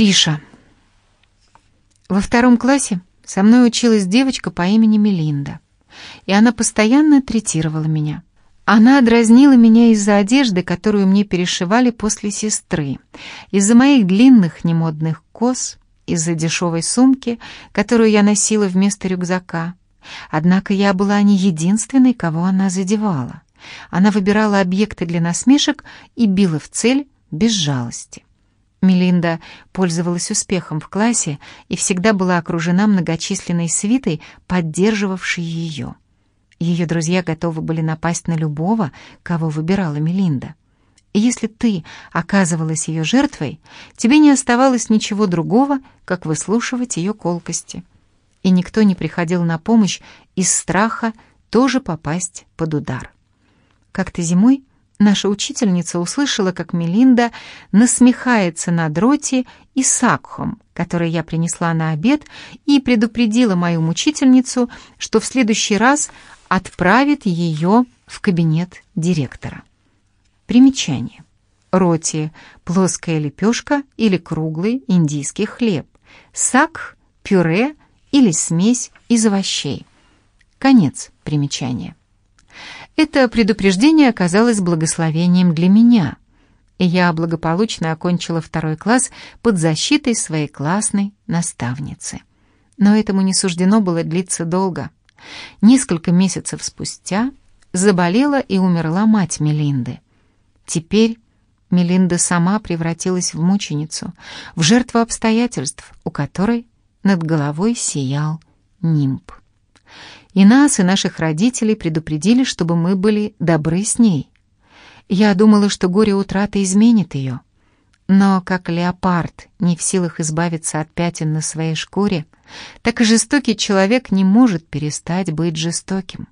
Триша. Во втором классе со мной училась девочка по имени Мелинда, и она постоянно третировала меня. Она дразнила меня из-за одежды, которую мне перешивали после сестры, из-за моих длинных немодных кос, из-за дешевой сумки, которую я носила вместо рюкзака. Однако я была не единственной, кого она задевала. Она выбирала объекты для насмешек и била в цель без жалости. Мелинда пользовалась успехом в классе и всегда была окружена многочисленной свитой, поддерживавшей ее. Ее друзья готовы были напасть на любого, кого выбирала Мелинда. И если ты оказывалась ее жертвой, тебе не оставалось ничего другого, как выслушивать ее колкости. И никто не приходил на помощь из страха тоже попасть под удар. Как-то зимой наша учительница услышала, как Мелинда насмехается над Роти и Сакхом, который я принесла на обед, и предупредила мою мучительницу, что в следующий раз отправит ее в кабинет директора. Примечание. Роти – плоская лепешка или круглый индийский хлеб. Сак – пюре или смесь из овощей. Конец примечания. Это предупреждение оказалось благословением для меня, и я благополучно окончила второй класс под защитой своей классной наставницы. Но этому не суждено было длиться долго. Несколько месяцев спустя заболела и умерла мать Мелинды. Теперь Мелинда сама превратилась в мученицу, в жертву обстоятельств, у которой над головой сиял нимб. И нас, и наших родителей предупредили, чтобы мы были добры с ней. Я думала, что горе утраты изменит ее. Но как леопард не в силах избавиться от пятен на своей шкуре, так и жестокий человек не может перестать быть жестоким.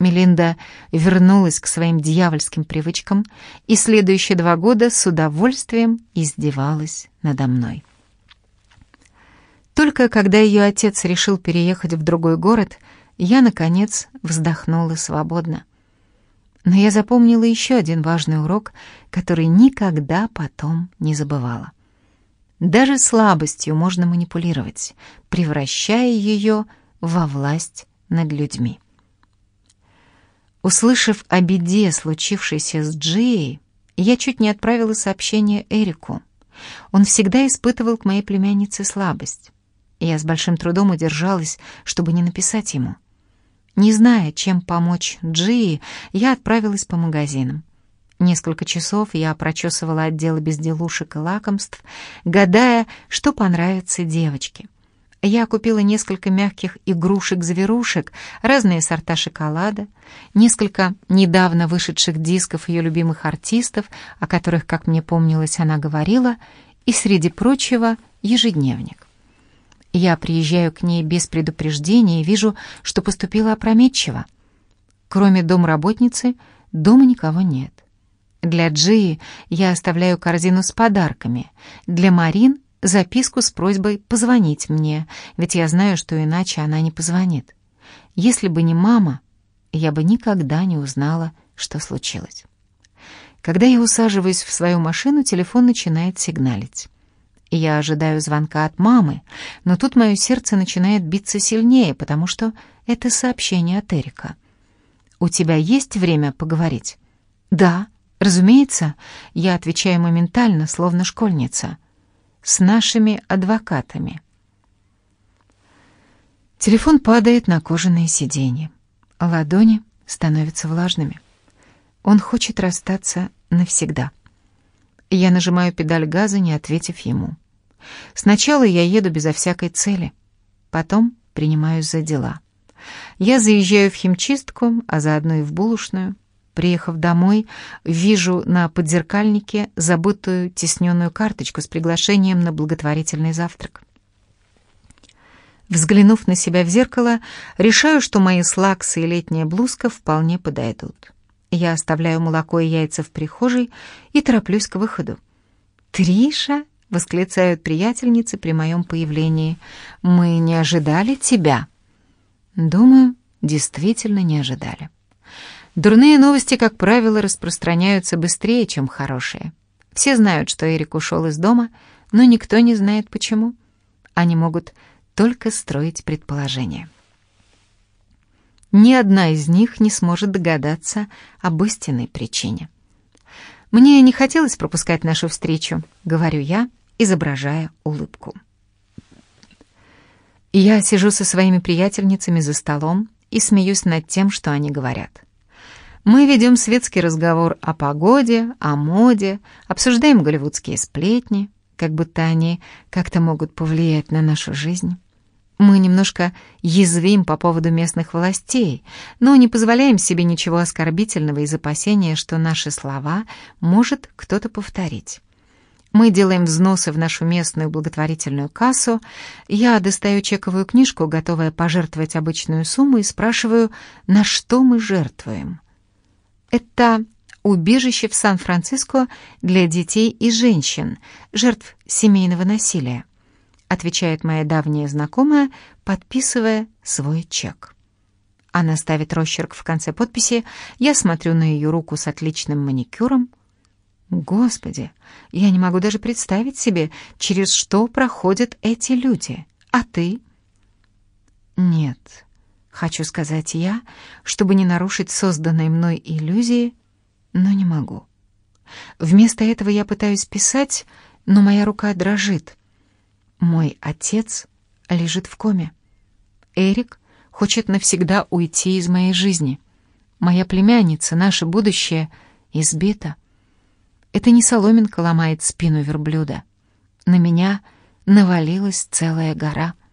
Мелинда вернулась к своим дьявольским привычкам и следующие два года с удовольствием издевалась надо мной. Только когда ее отец решил переехать в другой город, я, наконец, вздохнула свободно. Но я запомнила еще один важный урок, который никогда потом не забывала. Даже слабостью можно манипулировать, превращая ее во власть над людьми. Услышав о беде, случившейся с Джией, я чуть не отправила сообщение Эрику. Он всегда испытывал к моей племяннице слабость. Я с большим трудом удержалась, чтобы не написать ему. Не зная, чем помочь Джии, я отправилась по магазинам. Несколько часов я прочесывала отделы безделушек и лакомств, гадая, что понравится девочке. Я купила несколько мягких игрушек-зверушек, разные сорта шоколада, несколько недавно вышедших дисков ее любимых артистов, о которых, как мне помнилось, она говорила, и, среди прочего, ежедневник. Я приезжаю к ней без предупреждения и вижу, что поступила опрометчиво. Кроме домработницы, дома никого нет. Для Джии я оставляю корзину с подарками. Для Марин — записку с просьбой позвонить мне, ведь я знаю, что иначе она не позвонит. Если бы не мама, я бы никогда не узнала, что случилось. Когда я усаживаюсь в свою машину, телефон начинает сигналить. Я ожидаю звонка от мамы, но тут мое сердце начинает биться сильнее, потому что это сообщение от Эрика. «У тебя есть время поговорить?» «Да, разумеется», — я отвечаю моментально, словно школьница. «С нашими адвокатами». Телефон падает на кожаное сиденье. Ладони становятся влажными. Он хочет расстаться навсегда. Я нажимаю педаль газа, не ответив ему. Сначала я еду безо всякой цели, потом принимаюсь за дела. Я заезжаю в химчистку, а заодно и в булочную. Приехав домой, вижу на подзеркальнике забытую тесненную карточку с приглашением на благотворительный завтрак. Взглянув на себя в зеркало, решаю, что мои слаксы и летняя блузка вполне подойдут. Я оставляю молоко и яйца в прихожей и тороплюсь к выходу. «Триша!» — восклицают приятельницы при моем появлении. «Мы не ожидали тебя». Думаю, действительно не ожидали. Дурные новости, как правило, распространяются быстрее, чем хорошие. Все знают, что Эрик ушел из дома, но никто не знает почему. Они могут только строить предположения. Ни одна из них не сможет догадаться об истинной причине. «Мне не хотелось пропускать нашу встречу», — говорю я, изображая улыбку. Я сижу со своими приятельницами за столом и смеюсь над тем, что они говорят. Мы ведем светский разговор о погоде, о моде, обсуждаем голливудские сплетни, как будто они как-то могут повлиять на нашу жизнь. Мы немножко язвим по поводу местных властей, но не позволяем себе ничего оскорбительного из опасения, что наши слова может кто-то повторить. Мы делаем взносы в нашу местную благотворительную кассу. Я достаю чековую книжку, готовая пожертвовать обычную сумму, и спрашиваю, на что мы жертвуем. Это убежище в Сан-Франциско для детей и женщин, жертв семейного насилия, отвечает моя давняя знакомая, подписывая свой чек. Она ставит росчерк в конце подписи, я смотрю на ее руку с отличным маникюром. Господи, я не могу даже представить себе, через что проходят эти люди. А ты? Нет, Хочу сказать я, чтобы не нарушить созданной мной иллюзии, но не могу. Вместо этого я пытаюсь писать, но моя рука дрожит. Мой отец лежит в коме. Эрик хочет навсегда уйти из моей жизни. Моя племянница, наше будущее, избита. Это не соломинка ломает спину верблюда. На меня навалилась целая гора —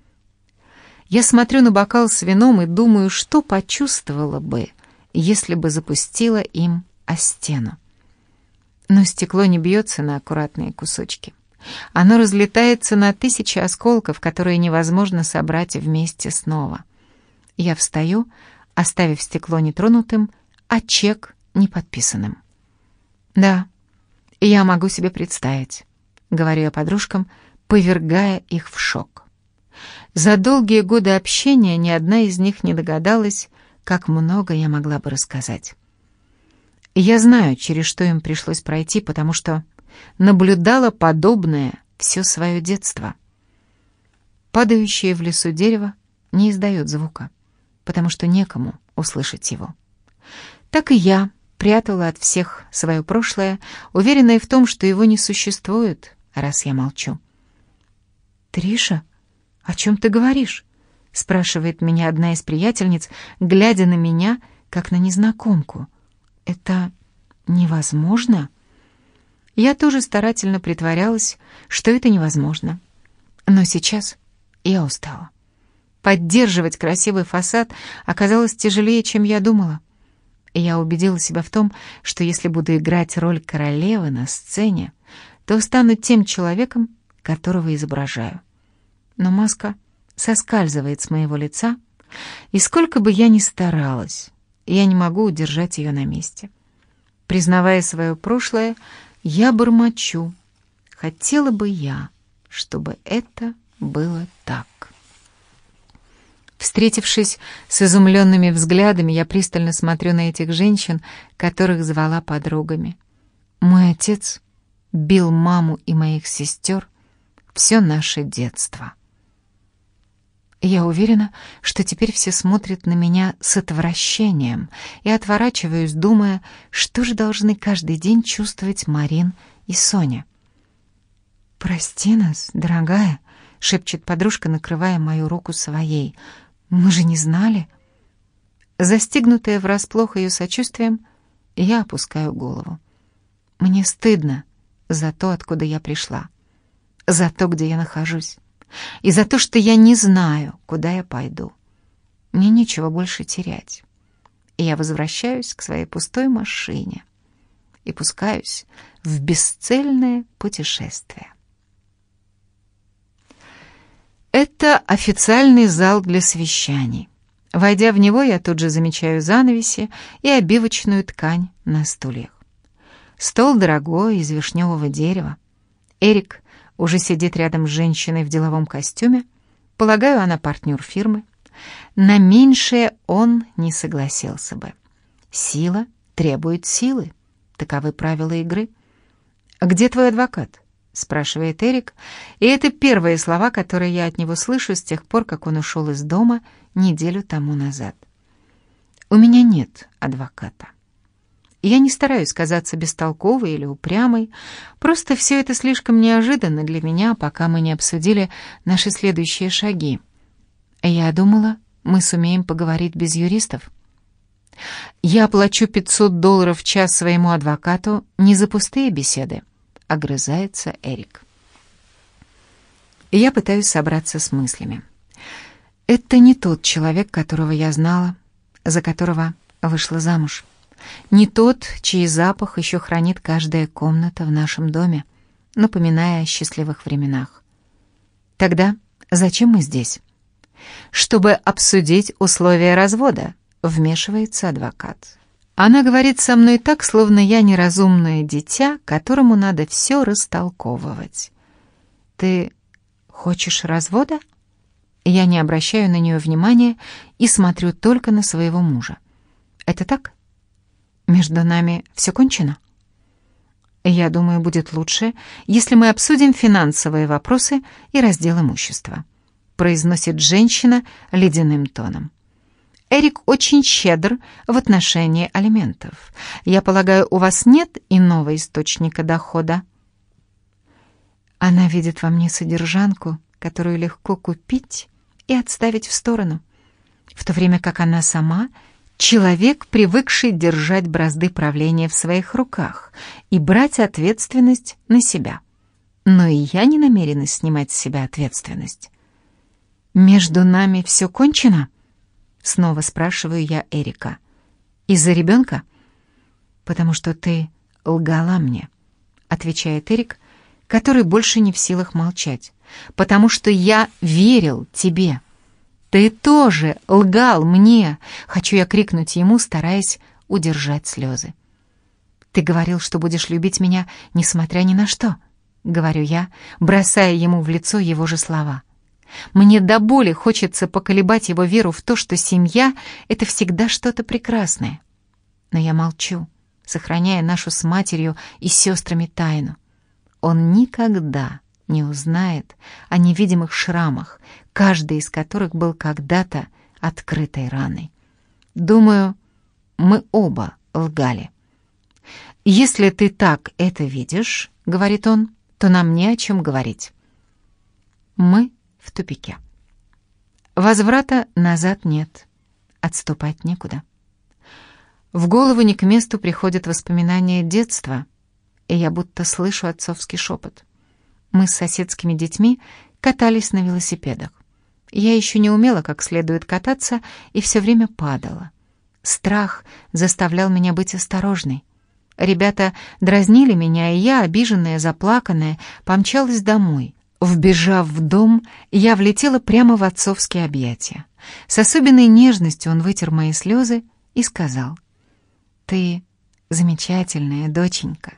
я смотрю на бокал с вином и думаю, что почувствовала бы, если бы запустила им о стену. Но стекло не бьется на аккуратные кусочки. Оно разлетается на тысячи осколков, которые невозможно собрать вместе снова. Я встаю, оставив стекло нетронутым, а чек неподписанным. «Да, я могу себе представить», — говорю я подружкам, повергая их в шок. За долгие годы общения ни одна из них не догадалась, как много я могла бы рассказать. Я знаю, через что им пришлось пройти, потому что наблюдала подобное все свое детство. Падающее в лесу дерево не издает звука, потому что некому услышать его. Так и я прятала от всех свое прошлое, уверенная в том, что его не существует, раз я молчу. «Триша?» «О чем ты говоришь?» — спрашивает меня одна из приятельниц, глядя на меня, как на незнакомку. «Это невозможно?» Я тоже старательно притворялась, что это невозможно. Но сейчас я устала. Поддерживать красивый фасад оказалось тяжелее, чем я думала. Я убедила себя в том, что если буду играть роль королевы на сцене, то стану тем человеком, которого изображаю но маска соскальзывает с моего лица, и сколько бы я ни старалась, я не могу удержать ее на месте. Признавая свое прошлое, я бормочу. Хотела бы я, чтобы это было так. Встретившись с изумленными взглядами, я пристально смотрю на этих женщин, которых звала подругами. Мой отец бил маму и моих сестер все наше детство. Я уверена, что теперь все смотрят на меня с отвращением и отворачиваюсь, думая, что же должны каждый день чувствовать Марин и Соня. «Прости нас, дорогая», — шепчет подружка, накрывая мою руку своей. «Мы же не знали». Застигнутая врасплох ее сочувствием, я опускаю голову. Мне стыдно за то, откуда я пришла, за то, где я нахожусь и за то, что я не знаю, куда я пойду. Мне нечего больше терять. И я возвращаюсь к своей пустой машине и пускаюсь в бесцельное путешествие. Это официальный зал для совещаний. Войдя в него, я тут же замечаю занавеси и обивочную ткань на стульях. Стол дорогой, из вишневого дерева. Эрик уже сидит рядом с женщиной в деловом костюме. Полагаю, она партнер фирмы. На меньшее он не согласился бы. Сила требует силы. Таковы правила игры. «Где твой адвокат?» — спрашивает Эрик, и это первые слова, которые я от него слышу с тех пор, как он ушел из дома неделю тому назад. «У меня нет адвоката». Я не стараюсь казаться бестолковой или упрямой, просто все это слишком неожиданно для меня, пока мы не обсудили наши следующие шаги. Я думала, мы сумеем поговорить без юристов. Я плачу 500 долларов в час своему адвокату не за пустые беседы, огрызается Эрик. Я пытаюсь собраться с мыслями. Это не тот человек, которого я знала, за которого вышла замуж. Не тот, чей запах еще хранит каждая комната в нашем доме, напоминая о счастливых временах. Тогда зачем мы здесь? Чтобы обсудить условия развода, вмешивается адвокат. Она говорит со мной так, словно я неразумное дитя, которому надо все растолковывать. Ты хочешь развода? Я не обращаю на нее внимания и смотрю только на своего мужа. Это так? Между нами все кончено? Я думаю, будет лучше, если мы обсудим финансовые вопросы и раздел имущества, произносит женщина ледяным тоном. Эрик очень щедр в отношении алиментов. Я полагаю, у вас нет иного источника дохода? Она видит во мне содержанку, которую легко купить и отставить в сторону, в то время как она сама — Человек, привыкший держать бразды правления в своих руках и брать ответственность на себя. Но и я не намерена снимать с себя ответственность. «Между нами все кончено?» Снова спрашиваю я Эрика. «Из-за ребенка?» «Потому что ты лгала мне», — отвечает Эрик, который больше не в силах молчать. «Потому что я верил тебе». «Ты тоже лгал мне!» — хочу я крикнуть ему, стараясь удержать слезы. «Ты говорил, что будешь любить меня, несмотря ни на что», — говорю я, бросая ему в лицо его же слова. Мне до боли хочется поколебать его веру в то, что семья — это всегда что-то прекрасное. Но я молчу, сохраняя нашу с матерью и сестрами тайну. Он никогда не узнает о невидимых шрамах, каждый из которых был когда-то открытой раной. Думаю, мы оба лгали. «Если ты так это видишь, — говорит он, — то нам не о чем говорить». Мы в тупике. Возврата назад нет, отступать некуда. В голову не к месту приходят воспоминания детства, и я будто слышу отцовский шепот. Мы с соседскими детьми катались на велосипедах. Я еще не умела как следует кататься и все время падала. Страх заставлял меня быть осторожной. Ребята дразнили меня, и я, обиженная, заплаканная, помчалась домой. Вбежав в дом, я влетела прямо в отцовские объятия. С особенной нежностью он вытер мои слезы и сказал, «Ты замечательная доченька,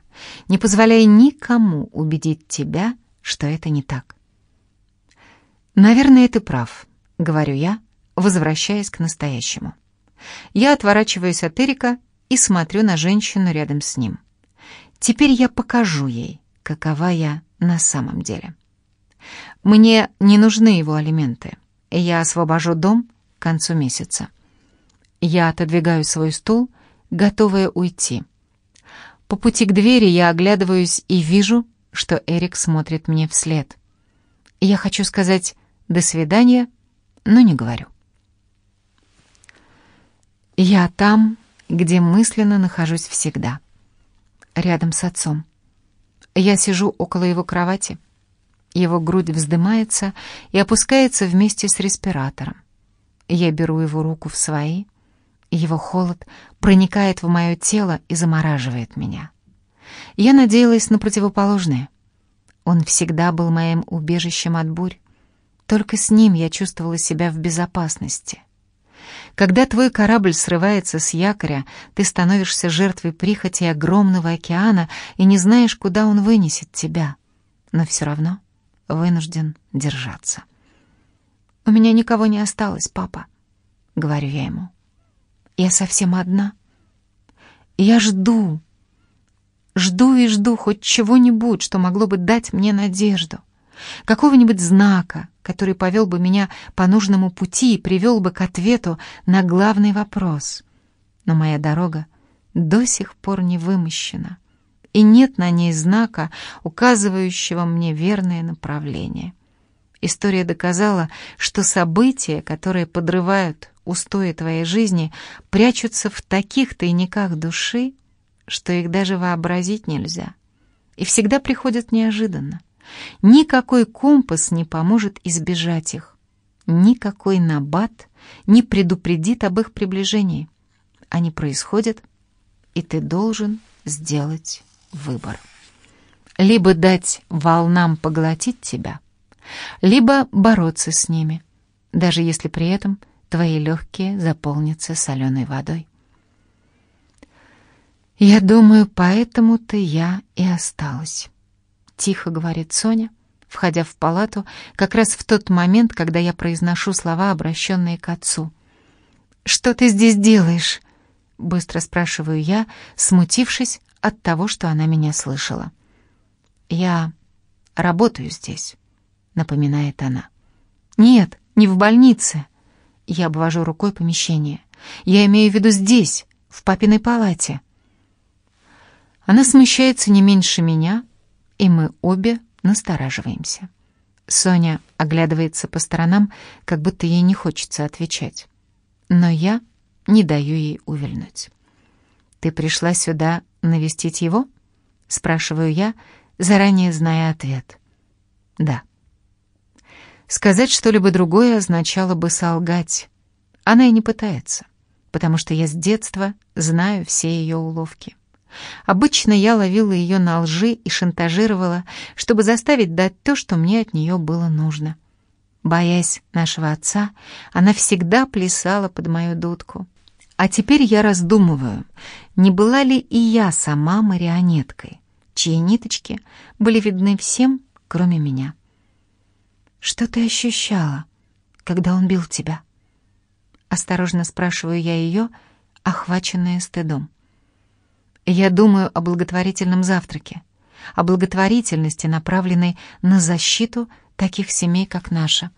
не позволяй никому убедить тебя, что это не так». «Наверное, ты прав», — говорю я, возвращаясь к настоящему. Я отворачиваюсь от Эрика и смотрю на женщину рядом с ним. Теперь я покажу ей, какова я на самом деле. Мне не нужны его алименты. Я освобожу дом к концу месяца. Я отодвигаю свой стул, готовая уйти. По пути к двери я оглядываюсь и вижу, что Эрик смотрит мне вслед. Я хочу сказать «до свидания», но не говорю. Я там, где мысленно нахожусь всегда. Рядом с отцом. Я сижу около его кровати. Его грудь вздымается и опускается вместе с респиратором. Я беру его руку в свои. Его холод проникает в мое тело и замораживает меня. Я надеялась на противоположное. Он всегда был моим убежищем от бурь. Только с ним я чувствовала себя в безопасности. Когда твой корабль срывается с якоря, ты становишься жертвой прихоти огромного океана и не знаешь, куда он вынесет тебя. Но все равно вынужден держаться. «У меня никого не осталось, папа», — говорю я ему. «Я совсем одна. Я жду. Жду и жду хоть чего-нибудь, что могло бы дать мне надежду. Какого-нибудь знака, который повел бы меня по нужному пути и привел бы к ответу на главный вопрос. Но моя дорога до сих пор не вымощена, и нет на ней знака, указывающего мне верное направление. История доказала, что события, которые подрывают устои твоей жизни, прячутся в таких тайниках души, что их даже вообразить нельзя. И всегда приходят неожиданно. Никакой компас не поможет избежать их. Никакой набат не предупредит об их приближении. Они происходят, и ты должен сделать выбор. Либо дать волнам поглотить тебя, либо бороться с ними, даже если при этом твои легкие заполнятся соленой водой. «Я думаю, поэтому-то я и осталась», — тихо говорит Соня, входя в палату как раз в тот момент, когда я произношу слова, обращенные к отцу. «Что ты здесь делаешь?» — быстро спрашиваю я, смутившись от того, что она меня слышала. «Я работаю здесь», — напоминает она. «Нет, не в больнице». Я обвожу рукой помещение. «Я имею в виду здесь, в папиной палате». Она смущается не меньше меня, и мы обе настораживаемся. Соня оглядывается по сторонам, как будто ей не хочется отвечать. Но я не даю ей увильнуть. «Ты пришла сюда навестить его?» — спрашиваю я, заранее зная ответ. «Да». Сказать что-либо другое означало бы солгать. Она и не пытается, потому что я с детства знаю все ее уловки. Обычно я ловила ее на лжи и шантажировала, чтобы заставить дать то, что мне от нее было нужно. Боясь нашего отца, она всегда плясала под мою дудку. А теперь я раздумываю, не была ли и я сама марионеткой, чьи ниточки были видны всем, кроме меня. «Что ты ощущала, когда он бил тебя?» Осторожно спрашиваю я ее, охваченная стыдом. Я думаю о благотворительном завтраке, о благотворительности, направленной на защиту таких семей, как наша.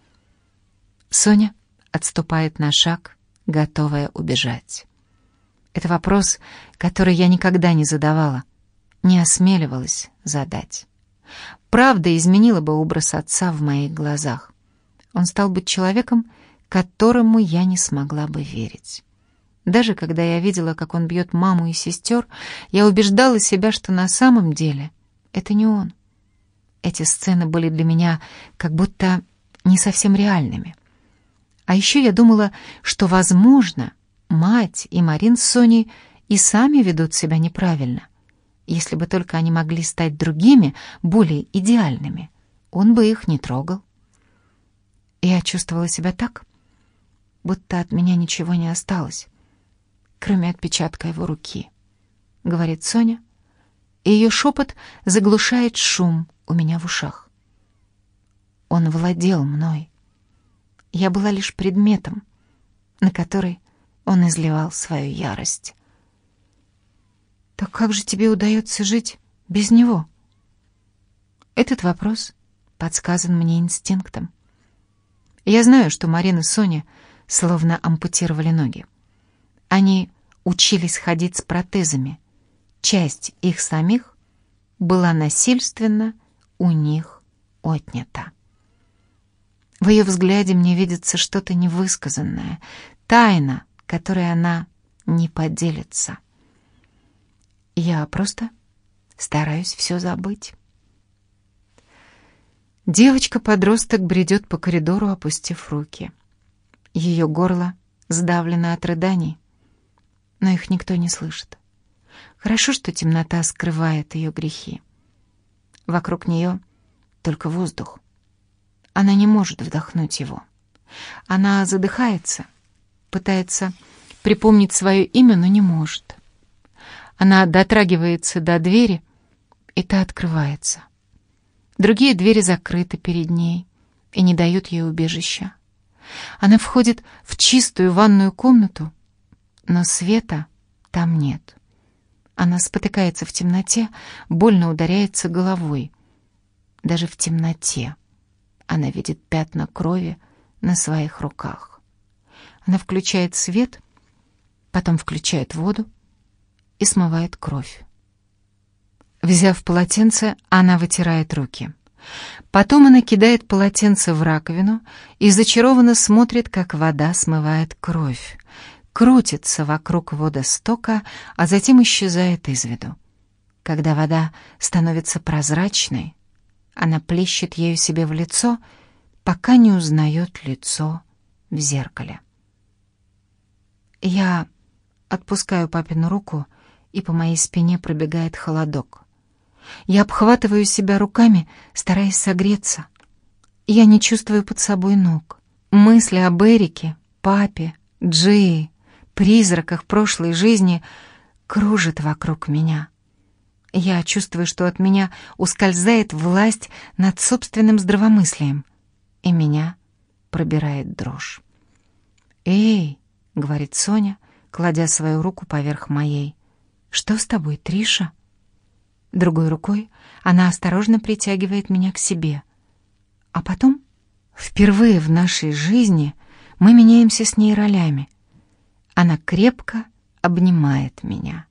Соня отступает на шаг, готовая убежать. Это вопрос, который я никогда не задавала, не осмеливалась задать. Правда изменила бы образ отца в моих глазах. Он стал быть человеком, которому я не смогла бы верить. Даже когда я видела, как он бьет маму и сестер, я убеждала себя, что на самом деле это не он. Эти сцены были для меня как будто не совсем реальными. А еще я думала, что, возможно, мать и Марин с Соней и сами ведут себя неправильно. Если бы только они могли стать другими, более идеальными, он бы их не трогал. Я чувствовала себя так, будто от меня ничего не осталось кроме отпечатка его руки, — говорит Соня, и ее шепот заглушает шум у меня в ушах. Он владел мной. Я была лишь предметом, на который он изливал свою ярость. Так как же тебе удается жить без него? Этот вопрос подсказан мне инстинктом. Я знаю, что Марина и Соня словно ампутировали ноги. Они учились ходить с протезами. Часть их самих была насильственно у них отнята. В ее взгляде мне видится что-то невысказанное, тайна, которой она не поделится. Я просто стараюсь все забыть. Девочка-подросток бредет по коридору, опустив руки. Ее горло сдавлено от рыданий но их никто не слышит. Хорошо, что темнота скрывает ее грехи. Вокруг нее только воздух. Она не может вдохнуть его. Она задыхается, пытается припомнить свое имя, но не может. Она дотрагивается до двери, и та открывается. Другие двери закрыты перед ней и не дают ей убежища. Она входит в чистую ванную комнату, но света там нет. Она спотыкается в темноте, больно ударяется головой. Даже в темноте она видит пятна крови на своих руках. Она включает свет, потом включает воду и смывает кровь. Взяв полотенце, она вытирает руки. Потом она кидает полотенце в раковину и зачарованно смотрит, как вода смывает кровь, крутится вокруг водостока, а затем исчезает из виду. Когда вода становится прозрачной, она плещет ею себе в лицо, пока не узнает лицо в зеркале. Я отпускаю папину руку, и по моей спине пробегает холодок. Я обхватываю себя руками, стараясь согреться. Я не чувствую под собой ног. Мысли об Эрике, папе, Джии, призраках прошлой жизни кружат вокруг меня. Я чувствую, что от меня ускользает власть над собственным здравомыслием, и меня пробирает дрожь. «Эй!» — говорит Соня, кладя свою руку поверх моей. «Что с тобой, Триша?» Другой рукой она осторожно притягивает меня к себе. А потом, впервые в нашей жизни, мы меняемся с ней ролями. Она крепко обнимает меня.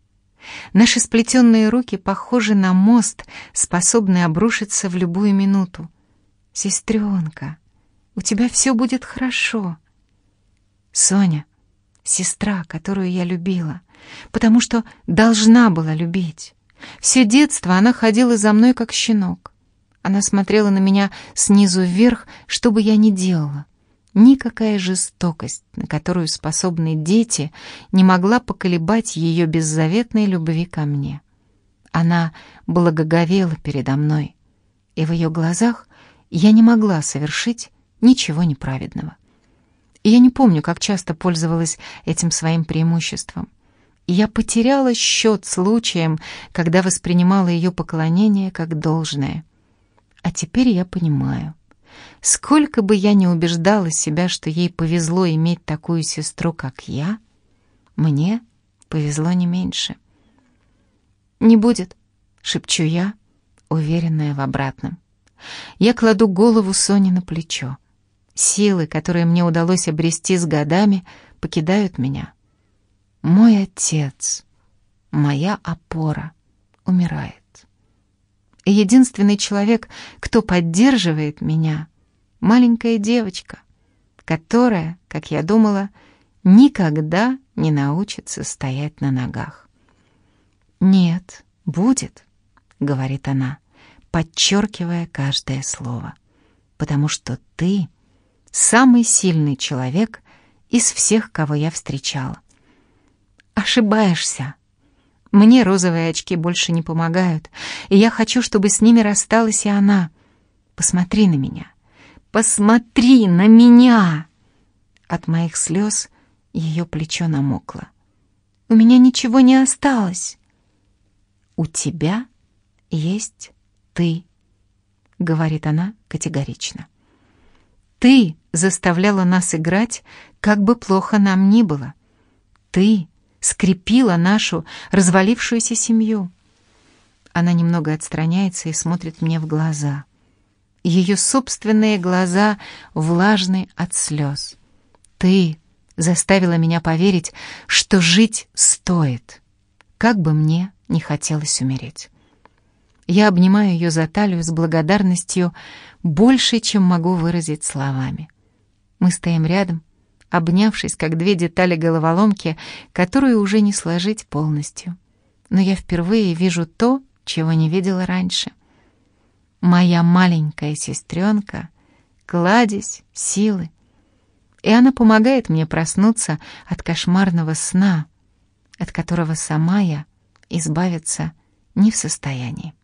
Наши сплетенные руки похожи на мост, способный обрушиться в любую минуту. «Сестренка, у тебя все будет хорошо». Соня, сестра, которую я любила, потому что должна была любить. Все детство она ходила за мной, как щенок. Она смотрела на меня снизу вверх, что бы я ни делала. Никакая жестокость, на которую способны дети, не могла поколебать ее беззаветной любви ко мне. Она благоговела передо мной, и в ее глазах я не могла совершить ничего неправедного. И я не помню, как часто пользовалась этим своим преимуществом я потеряла счет случаям, когда воспринимала ее поклонение как должное. А теперь я понимаю. Сколько бы я ни убеждала себя, что ей повезло иметь такую сестру, как я, мне повезло не меньше. «Не будет», — шепчу я, уверенная в обратном. Я кладу голову Сони на плечо. Силы, которые мне удалось обрести с годами, покидают меня. Мой отец, моя опора, умирает. Единственный человек, кто поддерживает меня, маленькая девочка, которая, как я думала, никогда не научится стоять на ногах. «Нет, будет», — говорит она, подчеркивая каждое слово, «потому что ты самый сильный человек из всех, кого я встречала. Ошибаешься. Мне розовые очки больше не помогают, и я хочу, чтобы с ними рассталась и она. Посмотри на меня. Посмотри на меня. От моих слез ее плечо намокло. У меня ничего не осталось. У тебя есть ты, говорит она категорично. Ты заставляла нас играть, как бы плохо нам ни было. Ты скрепила нашу развалившуюся семью. Она немного отстраняется и смотрит мне в глаза. Ее собственные глаза влажны от слез. Ты заставила меня поверить, что жить стоит, как бы мне не хотелось умереть. Я обнимаю ее за талию с благодарностью больше, чем могу выразить словами. Мы стоим рядом, обнявшись, как две детали головоломки, которую уже не сложить полностью. Но я впервые вижу то, чего не видела раньше. Моя маленькая сестренка — кладезь силы, и она помогает мне проснуться от кошмарного сна, от которого сама я избавиться не в состоянии.